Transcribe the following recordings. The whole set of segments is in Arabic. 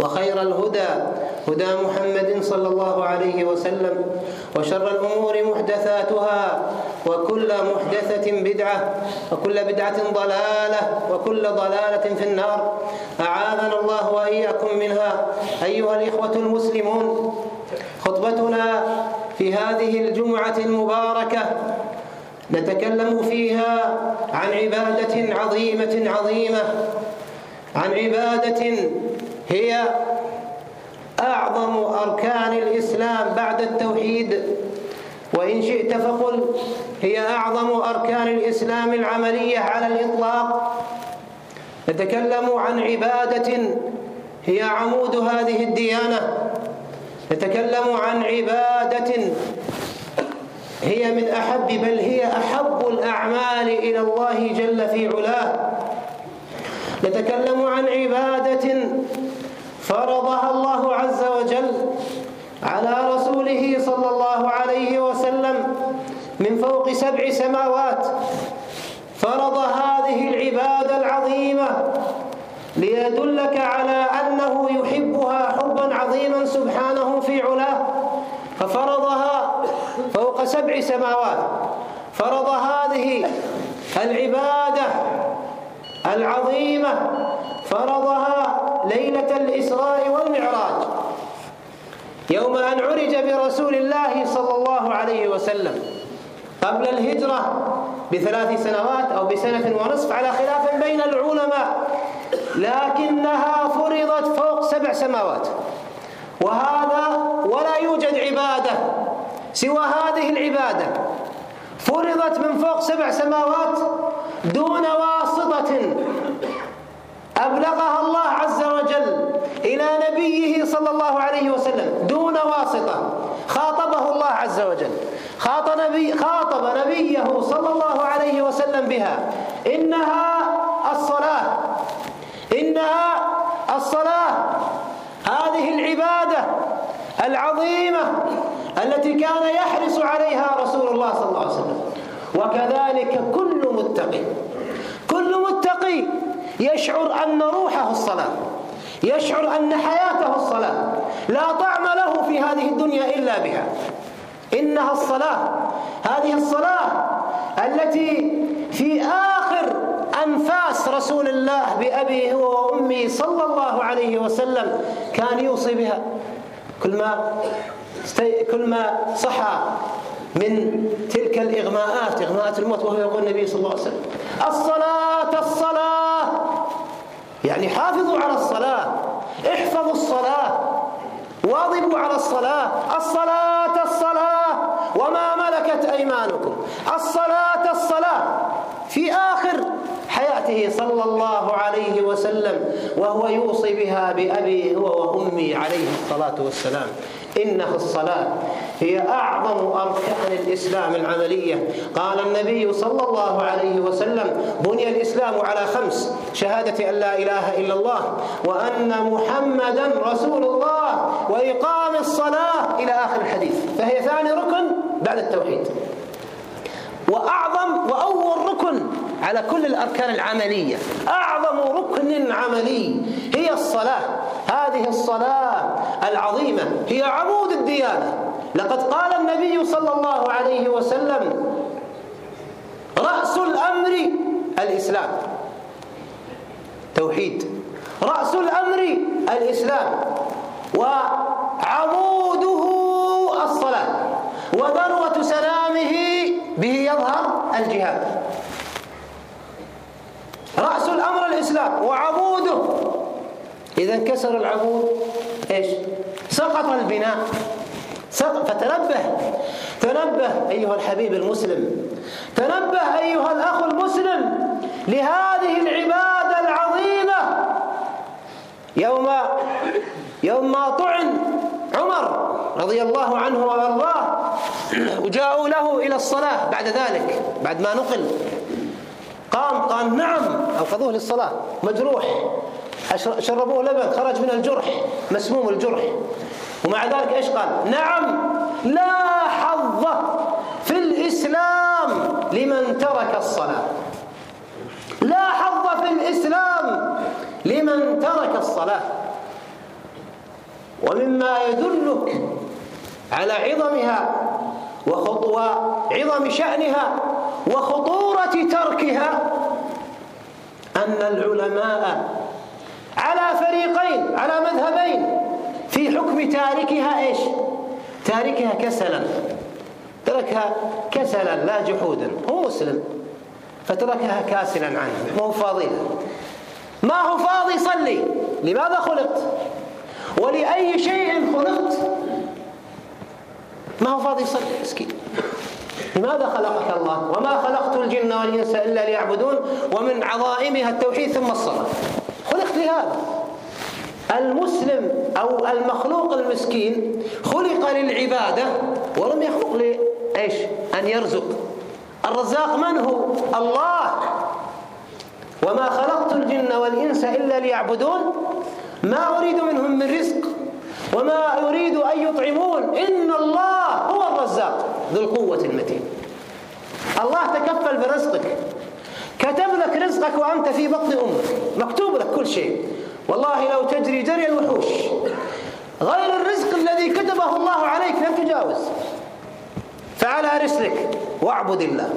وخير الهدى هدى محمد صلى الله عليه وسلم وشر الأمور محدثاتها وكل محدثة بدعة وكل بدعة ضلالة وكل ضلالة في النار. أعاذنا الله وإياكم منها. أيها الإخوة المسلمون خطبتنا في هذه الجمعة المباركة نتكلم فيها عن عبادة عظيمة عظيمة عن عبادة هي أعظم أركان الإسلام بعد التوحيد. وإن شئت فقل هي أعظم أركان الإسلام العملية على الإطلاق. نتكلم عن عبادة هي عمود هذه الديانة. نتكلم عن عبادة هي من أحب بل هي أحب الأعمال إلى الله جل في علاه. نتكلم عن عبادة فرضها الله عز وجل على رسوله صلى الله عليه وسلم من فوق سبع سماوات. فرض هذه العبادة العظيمة ليدلك على أنه يحبها حبا عظيما سبحانه في علاه. ففرضها فوق سبع سماوات. فرض هذه العبادة العظيمة فرضها ليلة الإسراء والمعراج يوم أن عرج برسول الله صلى الله عليه وسلم قبل الهجرة بثلاث سنوات أو بسنة ونصف على خلاف بين العلماء لكنها فرضت فوق سبع سماوات. وهذا ولا يوجد عبادة سوى هذه العبادة. فرضت من فوق سبع سماوات دون واسطة أبلغها الله عز وجل إلى نبيه صلى الله عليه وسلم دون واسطة خاطبه الله عز وجل خاطب, نبي خاطب نبيه صلى الله عليه وسلم بها إنها الصلاة إنها الصلاة هذه العبادة العظيمة التي كان يحرص عليها رسول الله صلى الله عليه وسلم وكذلك كل متقي كل متقي يشعر أن روحه الصلاة. يشعر أن حياته الصلاة. لا طعم له في هذه الدنيا إلا بها. إنها الصلاة. هذه الصلاة التي في آخر أنفاس رسول الله بأبيه وأمه صلى الله عليه وسلم كان يوصي بها. كل ما كل ما صحى من تلك الإغماءات إغماءات الموت وهو يقول النبي صلى الله عليه وسلم الصلاة الصلاة يعني حافظوا على الصلاة احفظوا الصلاة واظبوا على الصلاة. الصلاة الصلاة وما ملكت أيمانكم. الصلاة الصلاة في آخر حياته صلى الله عليه وسلم وهو يوصي بها بأبي هو وأمي عليه الصلاة والسلام. إنها الصلاة. هي أعظم أركان الإسلام العملية. قال النبي صلى الله عليه وسلم بني الإسلام على خمس شهادة أن لا إله إلا الله وأن محمدا رسول الله وإقام الصلاة إلى آخر الحديث. فهي ثاني ركن بعد التوحيد. وأعظم وأول ركن على كل الأركان العملية. أعظم ركن عملي هي الصلاة. هذه الصلاة العظيمة هي عمود الديانة. لقد قال النبي صلى الله عليه وسلم رأس الأمر الإسلام. توحيد. رأس الأمر الإسلام. وعموده الصلاة. وذروة سلامه به يظهر الجهاد. رأس الأمر الإسلام. وعموده. إذا انكسر العمود إيش؟ سقط البناء. فتنبه. تنبه أيها الحبيب المسلم. تنبه أيها الأخ المسلم لهذه العبادة العظيمة. يوم يوم ما طعن عمر رضي الله عنه وأرضاه وجاءوا له إلى الصلاة بعد ذلك بعد ما نقل. قام قال نعم اوقظوه للصلاة مجروح. شربوه لبن خرج من الجرح مسموم الجرح. ومع ذلك إيش قال؟ نعم لا حظ في الإسلام لمن ترك الصلاة. لا حظ في الإسلام لمن ترك الصلاة. ومما يدلك على عظمها وعظم شأنها وخطورة تركها أن العلماء على فريقين على مذهبين. في حكم تاركها إيش؟ تاركها كسلا. تركها كسلا لا جحودا. هو مسلم. فتركها كاسلا عنه. ما هو فاضي ما هو فاضي يصلي لماذا خلقت؟ ولأي شيء خلقت؟ ما هو فاضي يصلي مسكين. لماذا خلقك الله؟ وما خلقت الجن والإنس إلا ليعبدون؟ ومن عظائمها التوحيد ثم الصلاة. خلقت لهذا المسلم أو المخلوق المسكين خلق للعبادة ولم يخلق لإيش؟ أن يرزق. الرزاق من هو؟ الله. وما خلقت الجن والإنس إلا ليعبدون. ما أريد منهم من رزق. وما أريد أن يطعمون. إن الله هو الرزاق ذو القوة المتين. الله تكفل برزقك. كتب لك رزقك وأنت في بطن أمك. مكتوب لك كل شيء. والله لو تجري جري الوحوش. غير الرزق الذي كتبه الله عليك لم تجاوز. فعلى رسلك واعبد الله.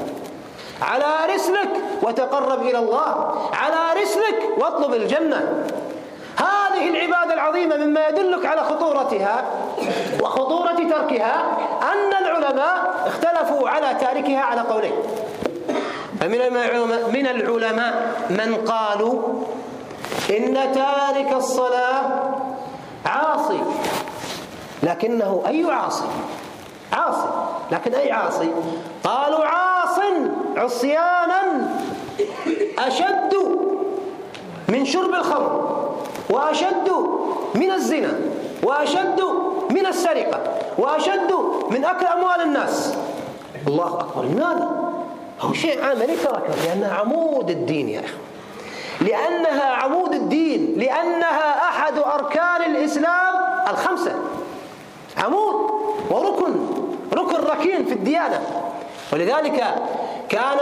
على رسلك وتقرب إلى الله. على رسلك واطلب الجنة. هذه العبادة العظيمة مما يدلك على خطورتها وخطورة تركها أن العلماء اختلفوا على تاركها على قولين. فمن من العلماء من قالوا إن تارك الصلاة عاصي. لكنه أي عاصي؟ عاصي. لكن أي عاصي؟ قالوا عاص عصيانا أشد من شرب الخمر وأشد من الزنا وأشد من السرقة وأشد من أكل أموال الناس. الله أكبر. لماذا؟ هو شيء عملي تركه لأنها عمود الدين يا أخي. لأنها عمود الدين لأنها أحد أركان الإسلام الخمسة. عمود وركن ركن ركين في الديانة. ولذلك كان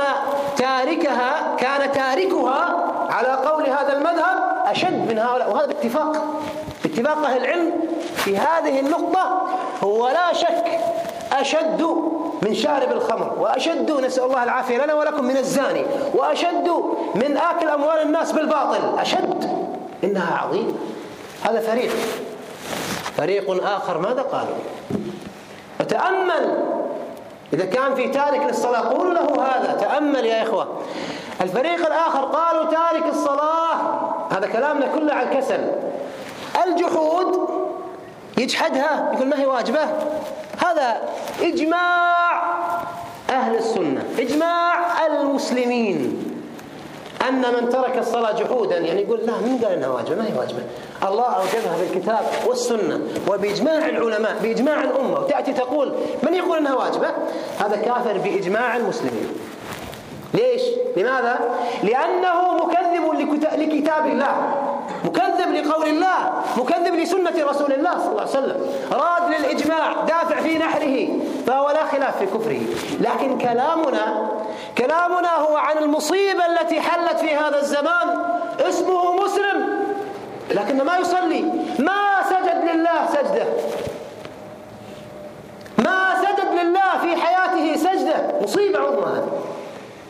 تاركها كان تاركها على قول هذا المذهب أشد من هؤلاء. وهذا باتفاق باتفاق أهل العلم في هذه النقطة. هو لا شك أشد من شارب الخمر وأشد نسأل الله العافية لنا ولكم من الزاني وأشد من آكل أموال الناس بالباطل أشد إنها عظيمة. هذا فريق. فريق آخر ماذا قالوا؟ وتأمل إذا كان في تارك للصلاة قولوا له هذا تأمل يا إخوة. الفريق الآخر قالوا تارك الصلاة. هذا كلامنا كله على الكسل. الجحود يجحدها يقول ما هي واجبة؟ هذا إجماع أهل السنة. إجماع المسلمين. أن من ترك الصلاة جحودا يعني يقول لا من قال أنها واجبة؟ ما هي واجبة. الله أوجبها بالكتاب والسنة وبإجماع العلماء بإجماع الأمة. وتأتي تقول من يقول أنها واجبة؟ هذا كافر بإجماع المسلمين. ليش؟ لماذا؟ لأنه مكذب لكتاب الله. مكذب لقول الله مكذب لسنة رسول الله صلى الله عليه وسلم. راد للإجماع دافع في نحره. فهو لا خلاف في كفره. لكن كلامنا كلامنا هو عن المصيبة التي حلت في هذا الزمان. اسمه مسلم لكنه ما يصلي. ما سجد لله سجدة. ما سجد لله في حياته سجدة. مصيبة عظمى هذه.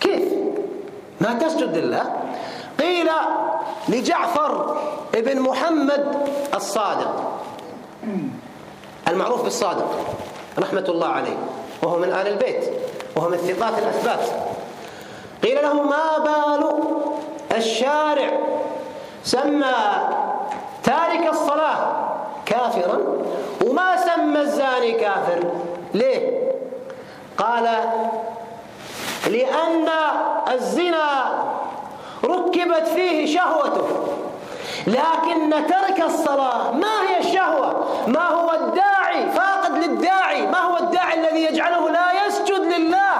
كيف؟ ما تسجد لله؟ قيل لجعفر ابن محمد الصادق. المعروف بالصادق رحمة الله عليه وهو من آل البيت وهو من الثقات الأثبات قيل له ما بال الشارع؟ سمى تارك الصلاة كافرا وما سمى الزاني كافر. ليه؟ قال لأن الزنا ركبت فيه شهوته. لكن ترك الصلاة ما هي الشهوة؟ ما هو الداعي؟ فاقد للداعي. ما هو الداعي الذي يجعله لا يسجد لله؟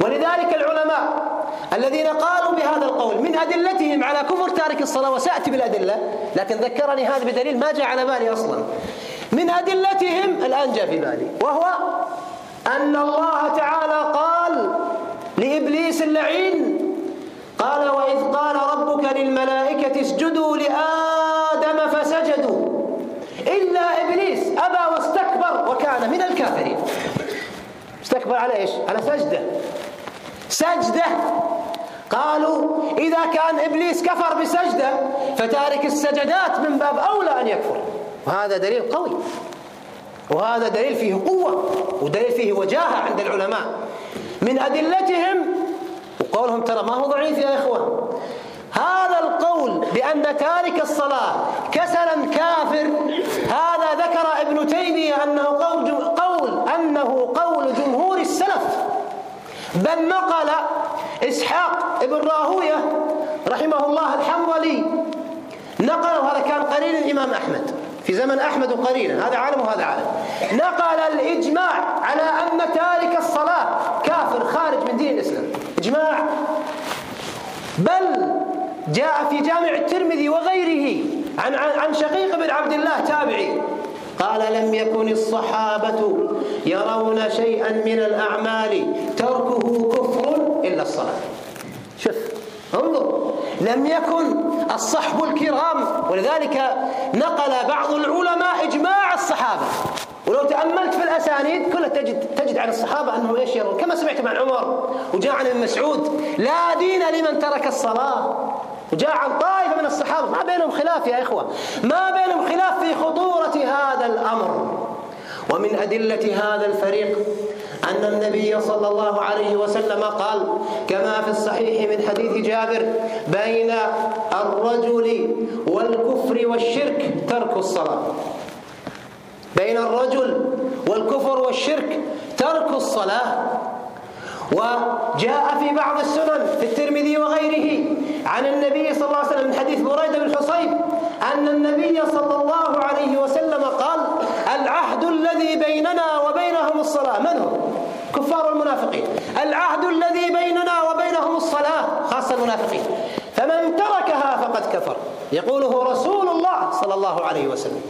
ولذلك العلماء الذين قالوا بهذا القول من أدلتهم على كفر تارك الصلاة وسأتي بالأدلة لكن ذكرني هذا بدليل ما جاء على بالي أصلا. من أدلتهم الآن جاء في بالي وهو أن الله تعالى قال لإبليس اللعين قال وإذ قال ربك للملائكة اسجدوا لآدم فسجدوا. إلا إبليس أبى واستكبر وكان من الكافرين. استكبر على إيش؟ على سجدة. سجدة. قالوا إذا كان إبليس كفر بسجدة فتارك السجدات من باب أولى أن يكفر. وهذا دليل قوي. وهذا دليل فيه قوة ودليل فيه وجاهة عند العلماء. من أدلتهم وقولهم ترى ما هو ضعيف يا إخوة. هذا القول بأن تارك الصلاة كسلا كافر. هذا ذكر ابن تيمية أنه قول, قول أنه قول جمهور السلف. بل نقل إسحاق ابن راهوية رحمه الله الحنظلي نقل وهذا كان قرين الإمام أحمد. في زمن أحمد قرينا هذا عالم وهذا عالم. نقل الإجماع على أن تارك الصلاة كافر خارج من دين الإسلام. إجماع. بل جاء في جامع الترمذي وغيره عن عن شقيق بن عبد الله تابعي. قال لم يكن الصحابة يرون شيئا من الأعمال تركه كفر إلا الصلاة. شوف انظر لم يكن الصحب الكرام ولذلك نقل بعض العلماء إجماع الصحابة. ولو تأملت في الأسانيد كلها تجد تجد عن الصحابة أنهم إيش يرون؟ كما سمعت عن عمر وجاء عن ابن مسعود لا دين لمن ترك الصلاة. وجاء عن طائفة من الصحابة. ما بينهم خلاف يا إخوة. ما بينهم خلاف في خطورة هذا الأمر. ومن أدلة هذا الفريق أن النبي صلى الله عليه وسلم قال كما في الصحيح من حديث جابر بين الرجل والكفر والشرك ترك الصلاة. بين الرجل والكفر والشرك ترك الصلاة. وجاء في بعض السنن في الترمذي وغيره عن النبي صلى الله عليه وسلم من حديث بريدة بن حصيب أن النبي صلى الله عليه وسلم قال العهد الذي بيننا وبينهم الصلاة. من هم؟ كفار المنافقين. العهد الذي بيننا وبينهم الصلاة خاصة المنافقين. فمن تركها فقد كفر. يقوله رسول الله صلى الله عليه وسلم.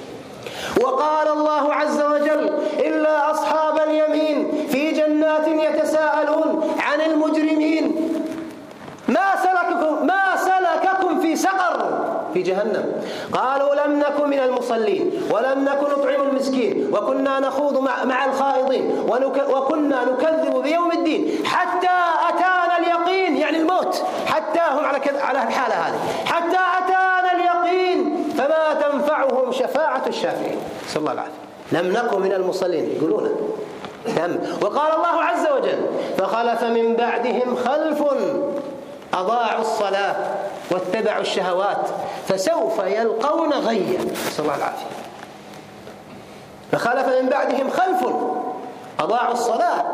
وقال الله عز وجل إلا أصحاب اليمين في جنات يتساءلون عن المجرمين ما سلككم ما سلككم في سقر في جهنم. قالوا لم نكن من المصلين ولم نكن نطعم المسكين وكنا نخوض مع, الخائضين وكنا نكذب بيوم الدين حتى أتانا اليقين يعني الموت حتى هم على على الحالة هذه حتى أتانا اليقين فما تنفعهم شفاعة الشافعين. نسأل الله العافية. لم نكن من المصلين يقولون. نعم وقال الله عز وجل فخلف من بعدهم خلف أضاعوا الصلاة. واتبعوا الشهوات فسوف يلقون غيا. نسأل الله العافية. فخلف من بعدهم خلف أضاعوا الصلاة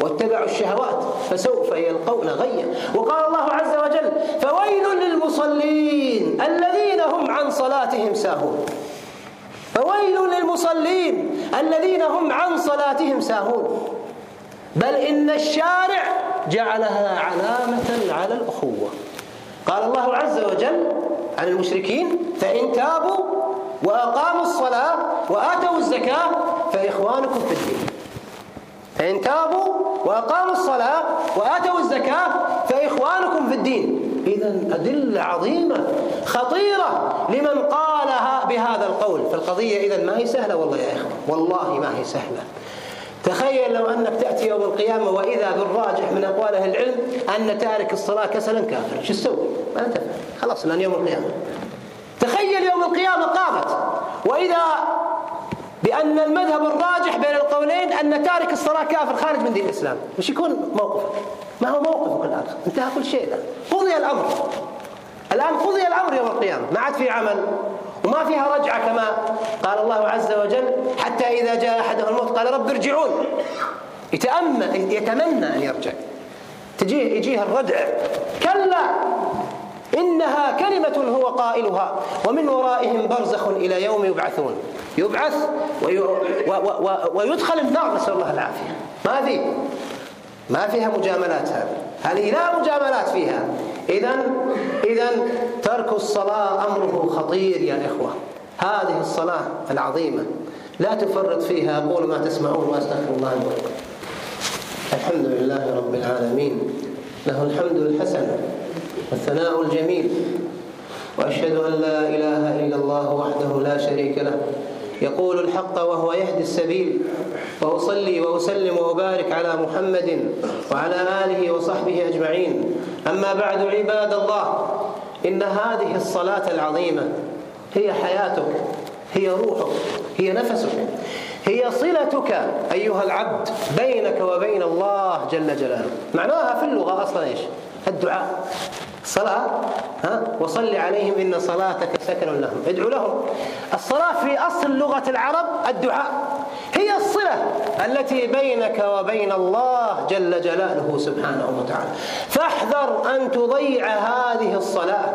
واتبعوا الشهوات فسوف يلقون غيا. وقال الله عز وجل فويل للمصلين الذين هم عن صلاتهم ساهون. فويل للمصلين الذين هم عن صلاتهم ساهون. بل إن الشارع جعلها علامة على الأخوة. قال الله عز وجل عن المشركين فإن تابوا وأقاموا الصلاة وآتوا الزكاة فإخوانكم في الدين. فإن تابوا وأقاموا الصلاة وآتوا الزكاة فإخوانكم في الدين. إذا أدلة عظيمة خطيرة لمن قالها بهذا القول. فالقضية إذا ما هي سهلة والله يا إخوة والله ما هي سهلة. تخيل لو أنك تأتي يوم القيامة وإذا بالراجح من أقوال أهل العلم أن تارك الصلاة كسلا كافر. شو تسوي؟ ما تفعل خلاص الآن يوم القيامة. تخيل يوم القيامة قامت. وإذا بأن المذهب الراجح بين القولين أن تارك الصلاة كافر خارج من دين الإسلام. وش يكون موقفك ما هو موقفك الآن انتهى كل شيء. الآن. قضي الأمر. الآن قضي الأمر يوم القيامة. ما عاد في عمل. وما فيها رجعة كما قال الله عز وجل حتى إذا جاء أحدهم الموت قال رب ارجعون. يتأمل يتمنى أن يرجع. تجيه يجيه الردع. كلا إنها كلمة هو قائلها ومن ورائهم برزخ إلى يوم يبعثون. يبعث و و ويدخل النار نسأل الله العافية. ما في ما فيها مجاملات هذه. هذه لا مجاملات فيها. إذا إذا ترك الصلاة أمره خطير يا إخوة. هذه الصلاة العظيمة لا تفرط فيها. أقول ما تسمعون وأستغفر الله لكم الحمد لله رب العالمين. له الحمد الحسن والثناء الجميل. وأشهد أن لا إله إلا الله وحده لا شريك له. يقول الحق وهو يهدي السبيل. وأصلي وأسلم وأبارك على محمد وعلى آله وصحبه أجمعين. أما بعد عباد الله إن هذه الصلاة العظيمة هي حياتك هي روحك هي نفسك هي صلتك أيها العبد بينك وبين الله جل جلاله. معناها في اللغة أصلا إيش؟ الدعاء. الصلاة ها؟ وصل عليهم إن صلاتك سكن لهم. ادعو لهم. الصلاة في أصل لغة العرب الدعاء. هي الصلة التي بينك وبين الله جل جلاله سبحانه وتعالى. فاحذر أن تضيع هذه الصلاة.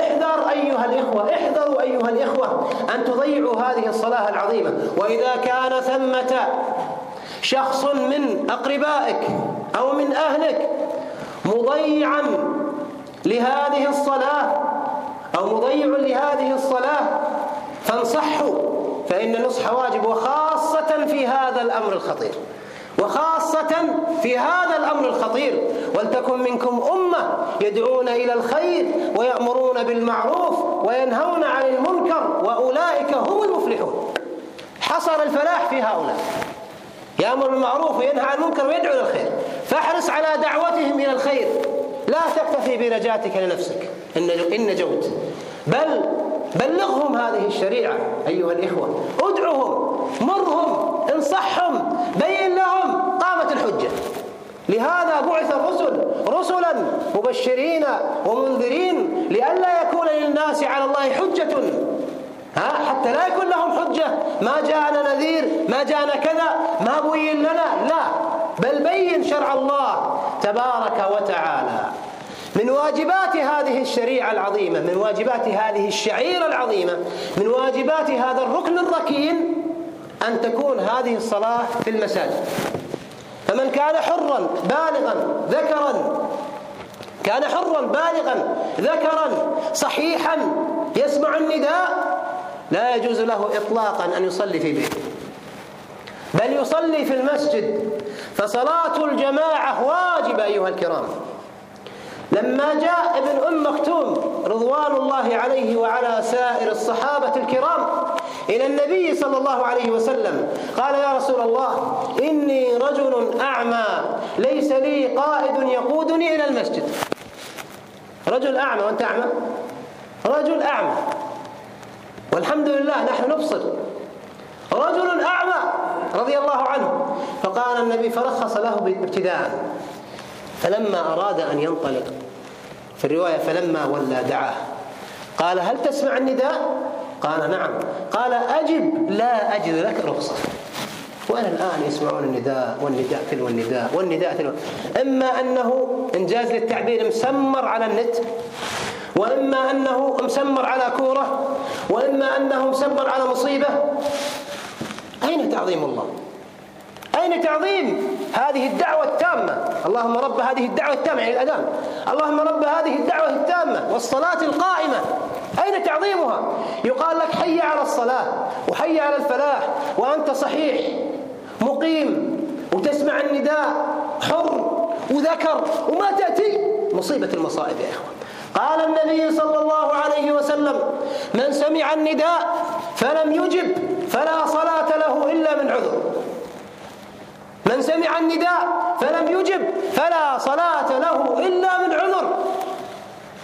احذر أيها الإخوة احذروا أيها الإخوة أن تضيعوا هذه الصلاة العظيمة. وإذا كان ثمة شخص من أقربائك أو من أهلك مضيعا لهذه الصلاة أو مضيع لهذه الصلاة فانصحوا فإن النصح واجب وخاصة في هذا الأمر الخطير. وخاصة في هذا الأمر الخطير. ولتكن منكم أمة يدعون إلى الخير ويأمرون بالمعروف وينهون عن المنكر وأولئك هم المفلحون. حصر الفلاح في هؤلاء. يأمر بالمعروف وينهى عن المنكر ويدعو إلى الخير. فاحرص على دعوتهم إلى الخير. لا تكتفي بنجاتك لنفسك. إن نجوت بل بلغهم هذه الشريعة أيها الإخوة. ادعهم مرهم انصحهم بين لهم قامت الحجة. لهذا بعث الرسل رسلا مبشرين ومنذرين لئلا يكون للناس على الله حجة. ها حتى لا يكون لهم حجة. ما جاءنا نذير ما جاءنا كذا ما بين لنا. لا بل بين شرع الله تبارك وتعالى. من واجبات هذه الشريعة العظيمة من واجبات هذه الشعيرة العظيمة من واجبات هذا الركن الركين أن تكون هذه الصلاة في المساجد. فمن كان حرا بالغا ذكرا كان حرا بالغا ذكرا صحيحا يسمع النداء لا يجوز له إطلاقا أن يصلي في بيته. بل يصلي في المسجد. فصلاة الجماعة واجبة أيها الكرام. لما جاء ابن أم مكتوم رضوان الله عليه وعلى سائر الصحابة الكرام إلى النبي صلى الله عليه وسلم قال يا رسول الله إني رجل أعمى ليس لي قائد يقودني إلى المسجد. رجل أعمى وأنت أعمى؟ رجل أعمى. والحمد لله نحن نبصر رجل أعمى رضي الله عنه. فقال النبي فرخص له ابتداء فلما أراد أن ينطلق في الرواية فلما ولى دعاه. قال هل تسمع النداء؟ قال نعم. قال أجب لا أجد لك رخصة. وأنا الآن يسمعون النداء والنداء تلو النداء والنداء تلو. إما أنه إنجاز للتعبير مسمر على النت وإما أنه مسمر على كورة وإما أنه مسمر على مصيبة. أين تعظيم الله؟ أين تعظيم. هذه الدعوة التامة. اللهم رب هذه الدعوة التامة يعني الأذان. اللهم رب هذه الدعوة التامة والصلاة القائمة. أين تعظيمها؟ يقال لك حي على الصلاة وحي على الفلاح وأنت صحيح مقيم وتسمع النداء حر وذكر وما تأتي. مصيبة المصائب يا إخوان قال النبي صلى الله عليه وسلم من سمع النداء فلم يجب فلا صلاة له إلا من عذر. من سمع النداء فلم يجب فلا صلاة له إلا من عذر.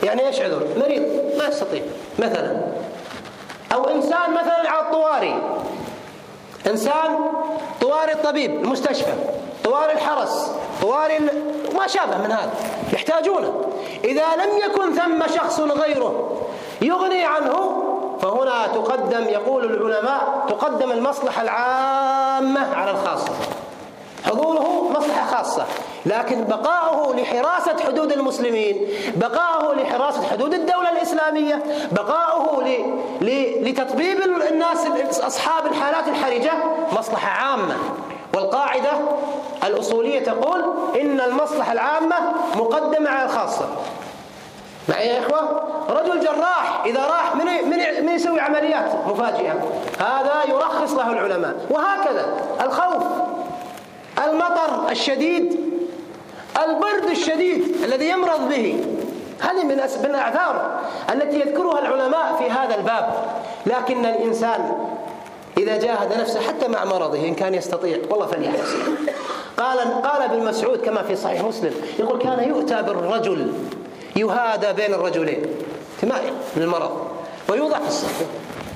يعني إيش عذر؟ مريض ما يستطيع. مثلا أو إنسان مثلا على الطواري إنسان طواري الطبيب المستشفى طواري الحرس طواري ما شابه من هذا يحتاجونه. إذا لم يكن ثم شخص غيره يغني عنه فهنا تقدم يقول العلماء تقدم المصلحة العامة على الخاصة حضوره مصلحة خاصة. لكن بقاؤه لحراسة حدود المسلمين بقاؤه لحراسة حدود الدولة الإسلامية بقاؤه لتطبيب الناس أصحاب الحالات الحرجة مصلحة عامة. والقاعدة الأصولية تقول إن المصلحة العامة مقدمة على الخاصة. معي يا إخوة؟ رجل جراح إذا راح من من من يسوي عمليات مفاجئة هذا يرخص له العلماء. وهكذا الخوف. المطر الشديد البرد الشديد الذي يمرض به. هذه من الأعذار التي يذكرها العلماء في هذا الباب. لكن الإنسان إذا جاهد نفسه حتى مع مرضه إن كان يستطيع والله فليحرص قال قال ابن مسعود كما في صحيح مسلم يقول كان يؤتى بالرجل يهادى بين الرجلين تمائل للمرض ويوضع في الصف.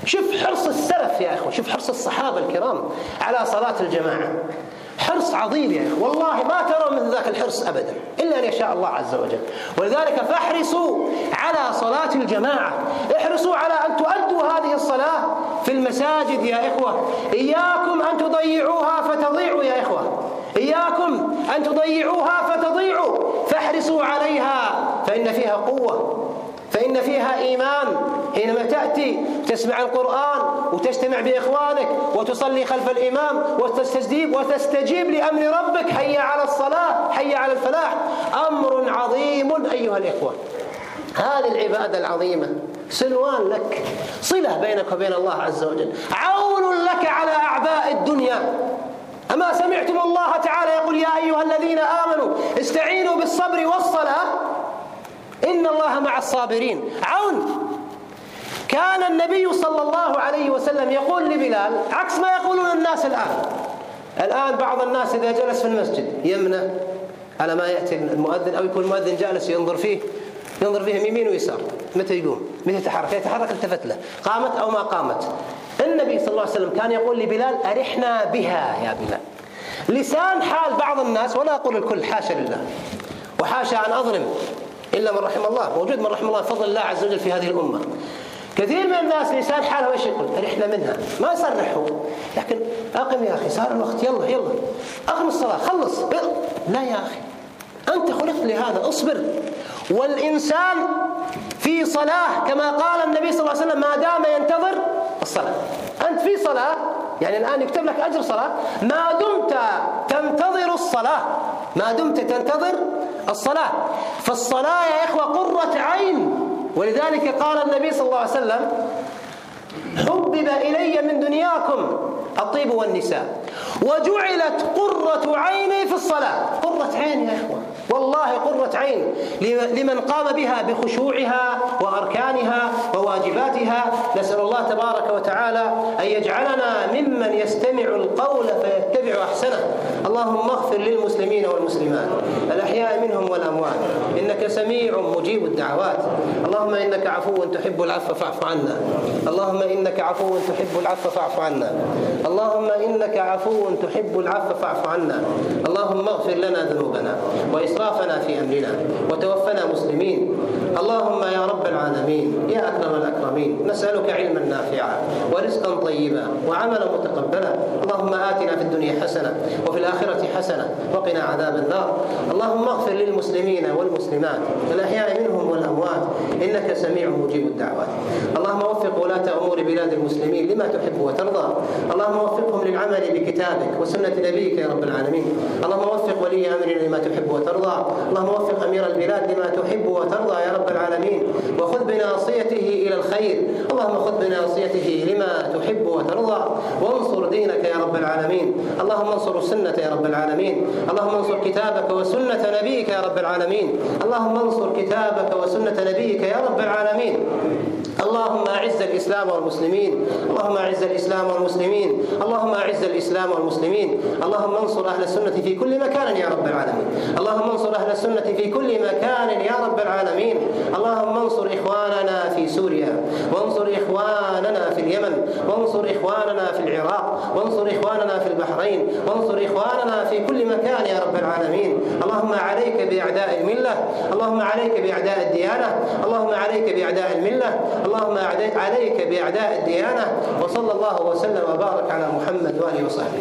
شوف حرص السلف يا إخوة شوف حرص الصحابة الكرام على صلاة الجماعة. حرص عظيم يا إخوة. والله ما ترى مثل ذاك الحرص ابدا إلا أن يشاء الله عز وجل. ولذلك فاحرصوا على صلاة الجماعة. احرصوا على أن تؤدوا هذه الصلاة في المساجد يا إخوة. إياكم أن تضيعوها فتضيعوا يا إخوة. إياكم أن تضيعوها فتضيعوا. فاحرصوا عليها فإن فيها قوة. فإن فيها إيمان. حينما تأتي تسمع القرآن وتجتمع بإخوانك وتصلي خلف الإمام وتستجيب وتستجيب لأمر ربك حي على الصلاة حي على الفلاح. أمر عظيم أيها الإخوة. هذه العبادة العظيمة سلوان لك صلة بينك وبين الله عز وجل. عون لك على أعباء الدنيا. أما سمعتم الله تعالى يقول يا أيها الذين آمنوا استعينوا بالصبر والصلاة إن الله مع الصابرين. عون. كان النبي صلى الله عليه وسلم يقول لبلال عكس ما يقولون الناس الآن. الآن بعض الناس إذا جلس في المسجد يمنى على ما يأتي المؤذن؟ أو يكون المؤذن جالس ينظر فيه ينظر فيه يمين ويسار. متى يقوم؟ متى يتحرك؟ يتحرك التفت له. قامت أو ما قامت. النبي صلى الله عليه وسلم كان يقول لبلال أرحنا بها يا بلال. لسان حال بعض الناس ولا أقول الكل حاشا لله. وحاشا أن أظلم. إلا من رحم الله. موجود من رحم الله فضل الله عز وجل في هذه الأمة. كثير من الناس لسان حاله إيش يقول؟ رحنا منها. ما يصرح هو لكن أقم يا أخي صار الوقت. يلا يلا. أقم الصلاة. خلص. لا يا أخي. أنت خلقت لهذا. اصبر. والإنسان في صلاة كما قال النبي صلى الله عليه وسلم ما دام ينتظر الصلاة. أنت في صلاة يعني الآن يكتب لك أجر صلاة. ما دمت تنتظر الصلاة. ما دمت تنتظر الصلاة. فالصلاة يا إخوة قرة عين. ولذلك قال النبي صلى الله عليه وسلم حبب إلي من دنياكم الطيب والنساء. وجعلت قرة عيني في الصلاة. قرة عين يا إخوة. والله قرة عين. لمن قام بها بخشوعها وأركانها وواجباتها نسأل الله تبارك وتعالى أن يجعلنا ممن يستمع القول فيتبع أحسنه. اللهم اغفر للمسلمين والمسلمات الأحياء منهم والأموات. إنك سميع مجيب الدعوات. اللهم إنك عفو تحب العفو فاعف عنا. اللهم إنك عفو تحب العفو فاعف عنا. اللهم إنك عفو تحب العفو فاعف عنا. اللهم اغفر لنا ذنوبنا وإسرافنا في أمرنا وتوفنا مسلمين. اللهم يا رب العالمين يا أكرم الأكرمين نسألك علما نافعا ورزقا طيبا وعملا متقبلا. اللهم آتنا في الدنيا حسنة وفي الآخرة حسنة وقنا عذاب النار. اللهم اغفر للمسلمين والمسلمات الأحياء منهم والأموات إنك سميع مجيب الدعوات. اللهم وفق ولاة أمور بلاد المسلمين لما تحب وترضى. اللهم وفقهم للعمل بكتابك وسنة نبيك يا رب العالمين. اللهم وفق ولي أمرنا لما تحب وترضى. اللهم وفق أمير البلاد لما تحب وترضى يا رب العالمين. وخذ بناصيته إلى الخير. اللهم خذ بناصيته لما تحب وترضى. وانصر دينك يا رب العالمين. اللهم انصر السنة يا رب العالمين. اللهم انصر كتابك وسنة نبيك يا رب العالمين. اللهم انصر كتابك وسنة نبيك يا رب العالمين. اللهم أعز الإسلام والمسلمين. اللهم أعز الإسلام والمسلمين. اللهم أعز الإسلام والمسلمين. اللهم انصر أهل السنة في كل مكان يا رب العالمين. اللهم انصر أهل السنة في كل مكان يا رب العالمين. اللهم انصر إخواننا في سوريا. وانصر إخواننا في اليمن. وانصر إخواننا في العراق. وانصر إخواننا في البحرين. وانصر إخواننا في كل مكان يا رب العالمين. اللهم عليك بأعداء الملة. اللهم عليك بأعداء الديانة. اللهم عليك بأعداء الملة. اللهم عليك بأعداء الديانة وصلى الله وسلم وبارك على محمد وآله وصحبه.